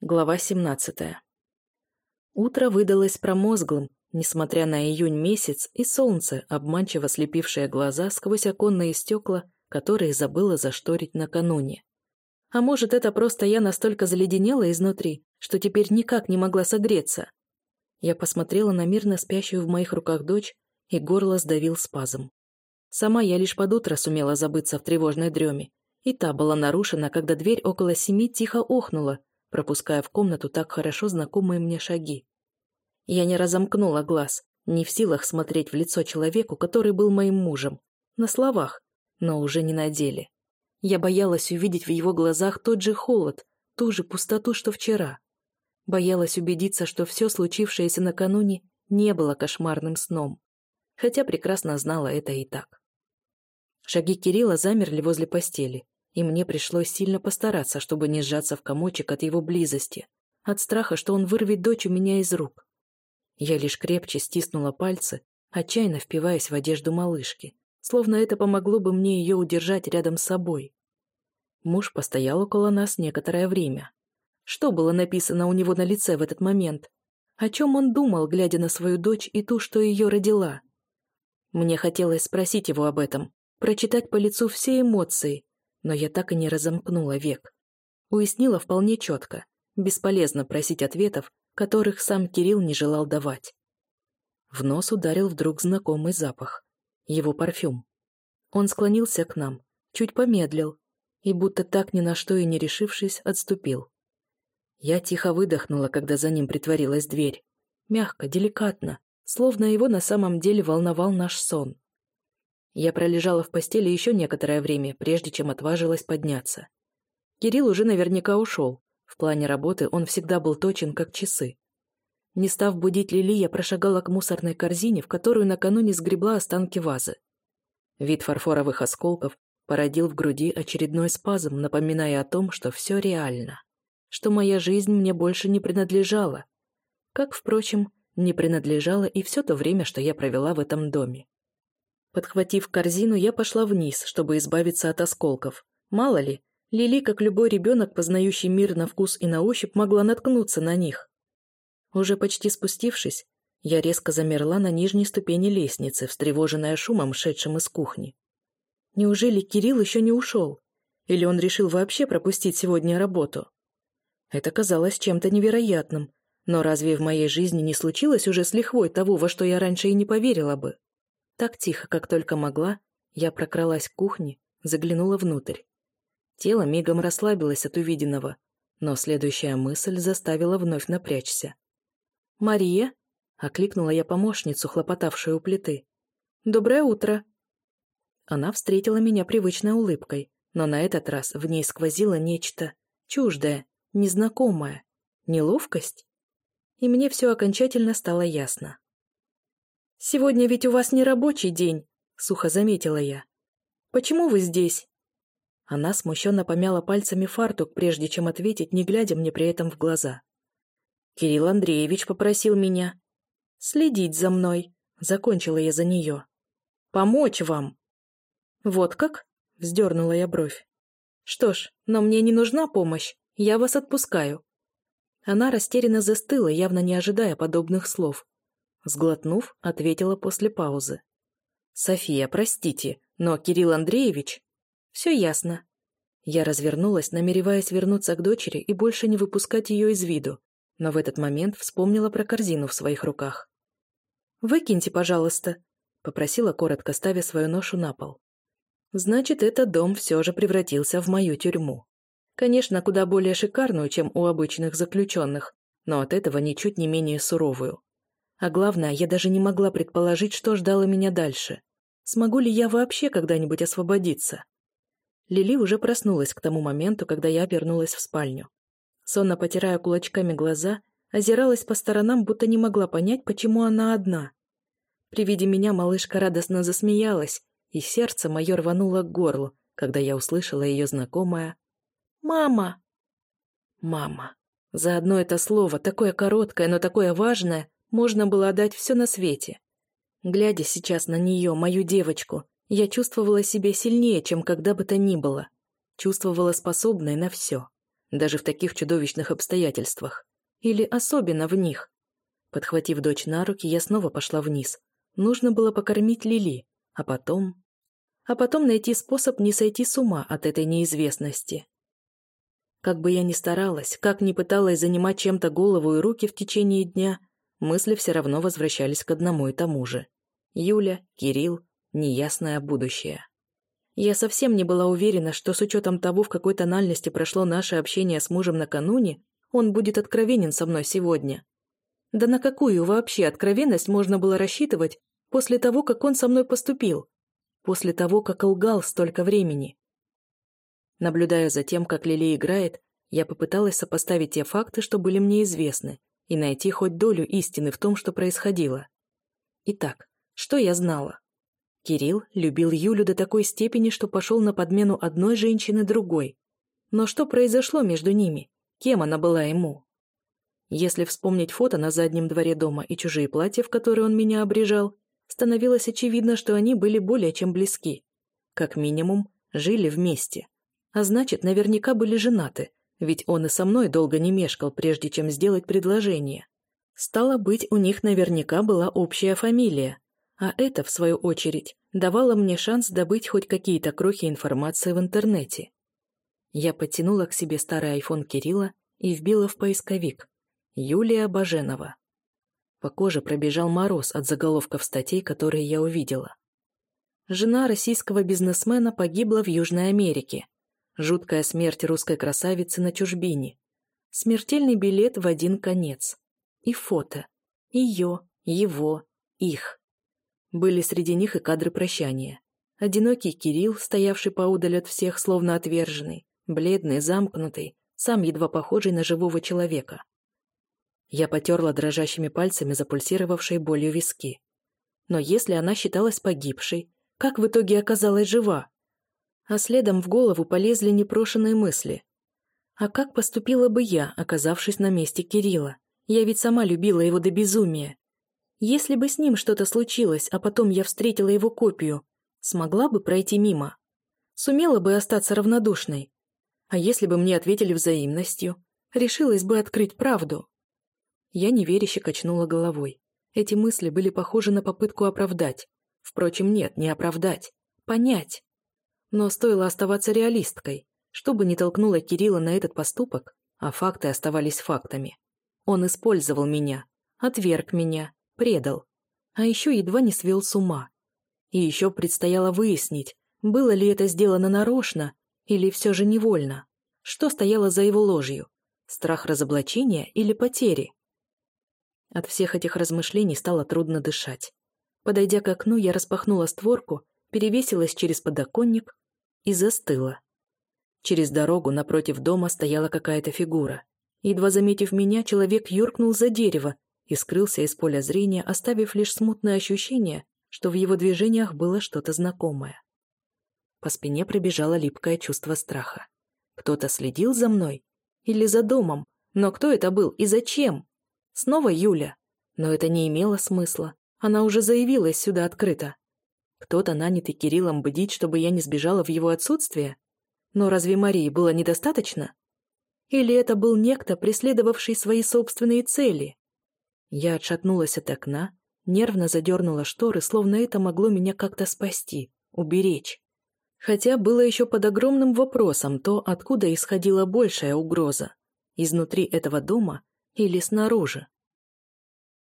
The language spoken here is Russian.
Глава 17. Утро выдалось промозглым, несмотря на июнь месяц и солнце, обманчиво слепившее глаза сквозь оконные стекла, которые забыла зашторить накануне. А может, это просто я настолько заледенела изнутри, что теперь никак не могла согреться. Я посмотрела на мирно спящую в моих руках дочь, и горло сдавил спазм. Сама я лишь под утро сумела забыться в тревожной дреме, и та была нарушена, когда дверь около семи тихо охнула, пропуская в комнату так хорошо знакомые мне шаги. Я не разомкнула глаз, не в силах смотреть в лицо человеку, который был моим мужем. На словах, но уже не на деле. Я боялась увидеть в его глазах тот же холод, ту же пустоту, что вчера. Боялась убедиться, что все случившееся накануне не было кошмарным сном. Хотя прекрасно знала это и так. Шаги Кирилла замерли возле постели и мне пришлось сильно постараться, чтобы не сжаться в комочек от его близости, от страха, что он вырвет дочь у меня из рук. Я лишь крепче стиснула пальцы, отчаянно впиваясь в одежду малышки, словно это помогло бы мне ее удержать рядом с собой. Муж постоял около нас некоторое время. Что было написано у него на лице в этот момент? О чем он думал, глядя на свою дочь и ту, что ее родила? Мне хотелось спросить его об этом, прочитать по лицу все эмоции, но я так и не разомкнула век. Уяснила вполне четко. Бесполезно просить ответов, которых сам Кирилл не желал давать. В нос ударил вдруг знакомый запах. Его парфюм. Он склонился к нам, чуть помедлил, и будто так ни на что и не решившись, отступил. Я тихо выдохнула, когда за ним притворилась дверь. Мягко, деликатно, словно его на самом деле волновал наш сон. Я пролежала в постели еще некоторое время, прежде чем отважилась подняться. Кирилл уже наверняка ушел. В плане работы он всегда был точен, как часы. Не став будить Лили, я прошагала к мусорной корзине, в которую накануне сгребла останки вазы. Вид фарфоровых осколков породил в груди очередной спазм, напоминая о том, что все реально. Что моя жизнь мне больше не принадлежала. Как, впрочем, не принадлежало и все то время, что я провела в этом доме. Подхватив корзину, я пошла вниз, чтобы избавиться от осколков. Мало ли, Лили, как любой ребенок, познающий мир на вкус и на ощупь, могла наткнуться на них. Уже почти спустившись, я резко замерла на нижней ступени лестницы, встревоженная шумом, шедшим из кухни. Неужели Кирилл еще не ушел? Или он решил вообще пропустить сегодня работу? Это казалось чем-то невероятным, но разве в моей жизни не случилось уже с лихвой того, во что я раньше и не поверила бы? Так тихо, как только могла, я прокралась к кухне, заглянула внутрь. Тело мигом расслабилось от увиденного, но следующая мысль заставила вновь напрячься. «Мария?» — окликнула я помощницу, хлопотавшую у плиты. «Доброе утро!» Она встретила меня привычной улыбкой, но на этот раз в ней сквозило нечто чуждое, незнакомое, неловкость. И мне все окончательно стало ясно. «Сегодня ведь у вас не рабочий день», — сухо заметила я. «Почему вы здесь?» Она смущенно помяла пальцами фартук, прежде чем ответить, не глядя мне при этом в глаза. «Кирилл Андреевич попросил меня следить за мной», — закончила я за нее. «Помочь вам». «Вот как?» — вздернула я бровь. «Что ж, но мне не нужна помощь, я вас отпускаю». Она растерянно застыла, явно не ожидая подобных слов. Сглотнув, ответила после паузы. «София, простите, но Кирилл Андреевич...» «Все ясно». Я развернулась, намереваясь вернуться к дочери и больше не выпускать ее из виду, но в этот момент вспомнила про корзину в своих руках. «Выкиньте, пожалуйста», — попросила коротко, ставя свою ношу на пол. «Значит, этот дом все же превратился в мою тюрьму. Конечно, куда более шикарную, чем у обычных заключенных, но от этого ничуть не менее суровую. А главное, я даже не могла предположить, что ждало меня дальше. Смогу ли я вообще когда-нибудь освободиться? Лили уже проснулась к тому моменту, когда я вернулась в спальню. Сонно потирая кулачками глаза, озиралась по сторонам, будто не могла понять, почему она одна. При виде меня малышка радостно засмеялась, и сердце мое рвануло к горлу, когда я услышала ее знакомое «Мама!» «Мама!» За одно это слово, такое короткое, но такое важное, можно было отдать все на свете. Глядя сейчас на нее, мою девочку, я чувствовала себя сильнее, чем когда бы то ни было. Чувствовала способной на все. даже в таких чудовищных обстоятельствах. Или особенно в них. Подхватив дочь на руки, я снова пошла вниз. Нужно было покормить Лили, а потом... А потом найти способ не сойти с ума от этой неизвестности. Как бы я ни старалась, как ни пыталась занимать чем-то голову и руки в течение дня, мысли все равно возвращались к одному и тому же. Юля, Кирилл, неясное будущее. Я совсем не была уверена, что с учетом того, в какой тональности прошло наше общение с мужем накануне, он будет откровенен со мной сегодня. Да на какую вообще откровенность можно было рассчитывать после того, как он со мной поступил? После того, как лгал столько времени? Наблюдая за тем, как Лили играет, я попыталась сопоставить те факты, что были мне известны, и найти хоть долю истины в том, что происходило. Итак, что я знала? Кирилл любил Юлю до такой степени, что пошел на подмену одной женщины другой. Но что произошло между ними? Кем она была ему? Если вспомнить фото на заднем дворе дома и чужие платья, в которые он меня обрежал, становилось очевидно, что они были более чем близки. Как минимум, жили вместе. А значит, наверняка были женаты, ведь он и со мной долго не мешкал, прежде чем сделать предложение. Стало быть, у них наверняка была общая фамилия, а это, в свою очередь, давало мне шанс добыть хоть какие-то крохи информации в интернете. Я подтянула к себе старый айфон Кирилла и вбила в поисковик «Юлия Баженова». По коже пробежал мороз от заголовков статей, которые я увидела. Жена российского бизнесмена погибла в Южной Америке. Жуткая смерть русской красавицы на чужбине. Смертельный билет в один конец. И фото. Ее, его, их. Были среди них и кадры прощания. Одинокий Кирилл, стоявший поудаль от всех, словно отверженный, бледный, замкнутый, сам едва похожий на живого человека. Я потерла дрожащими пальцами запульсировавшей болью виски. Но если она считалась погибшей, как в итоге оказалась жива? А следом в голову полезли непрошенные мысли. А как поступила бы я, оказавшись на месте Кирилла? Я ведь сама любила его до безумия. Если бы с ним что-то случилось, а потом я встретила его копию, смогла бы пройти мимо? Сумела бы остаться равнодушной? А если бы мне ответили взаимностью, решилась бы открыть правду? Я неверяще качнула головой. Эти мысли были похожи на попытку оправдать. Впрочем, нет, не оправдать. Понять. Но стоило оставаться реалисткой. Чтобы не толкнуло Кирилла на этот поступок, а факты оставались фактами. Он использовал меня, отверг меня, предал, а еще едва не свел с ума. И еще предстояло выяснить, было ли это сделано нарочно или все же невольно. Что стояло за его ложью? Страх разоблачения или потери? От всех этих размышлений стало трудно дышать. Подойдя к окну, я распахнула створку, перевесилась через подоконник и застыла. Через дорогу напротив дома стояла какая-то фигура. Едва заметив меня, человек юркнул за дерево и скрылся из поля зрения, оставив лишь смутное ощущение, что в его движениях было что-то знакомое. По спине пробежало липкое чувство страха. Кто-то следил за мной? Или за домом? Но кто это был и зачем? Снова Юля. Но это не имело смысла. Она уже заявилась сюда открыто. Кто-то нанятый Кириллом бдить, чтобы я не сбежала в его отсутствие? Но разве Марии было недостаточно? Или это был некто, преследовавший свои собственные цели? Я отшатнулась от окна, нервно задернула шторы, словно это могло меня как-то спасти, уберечь. Хотя было еще под огромным вопросом то, откуда исходила большая угроза – изнутри этого дома или снаружи.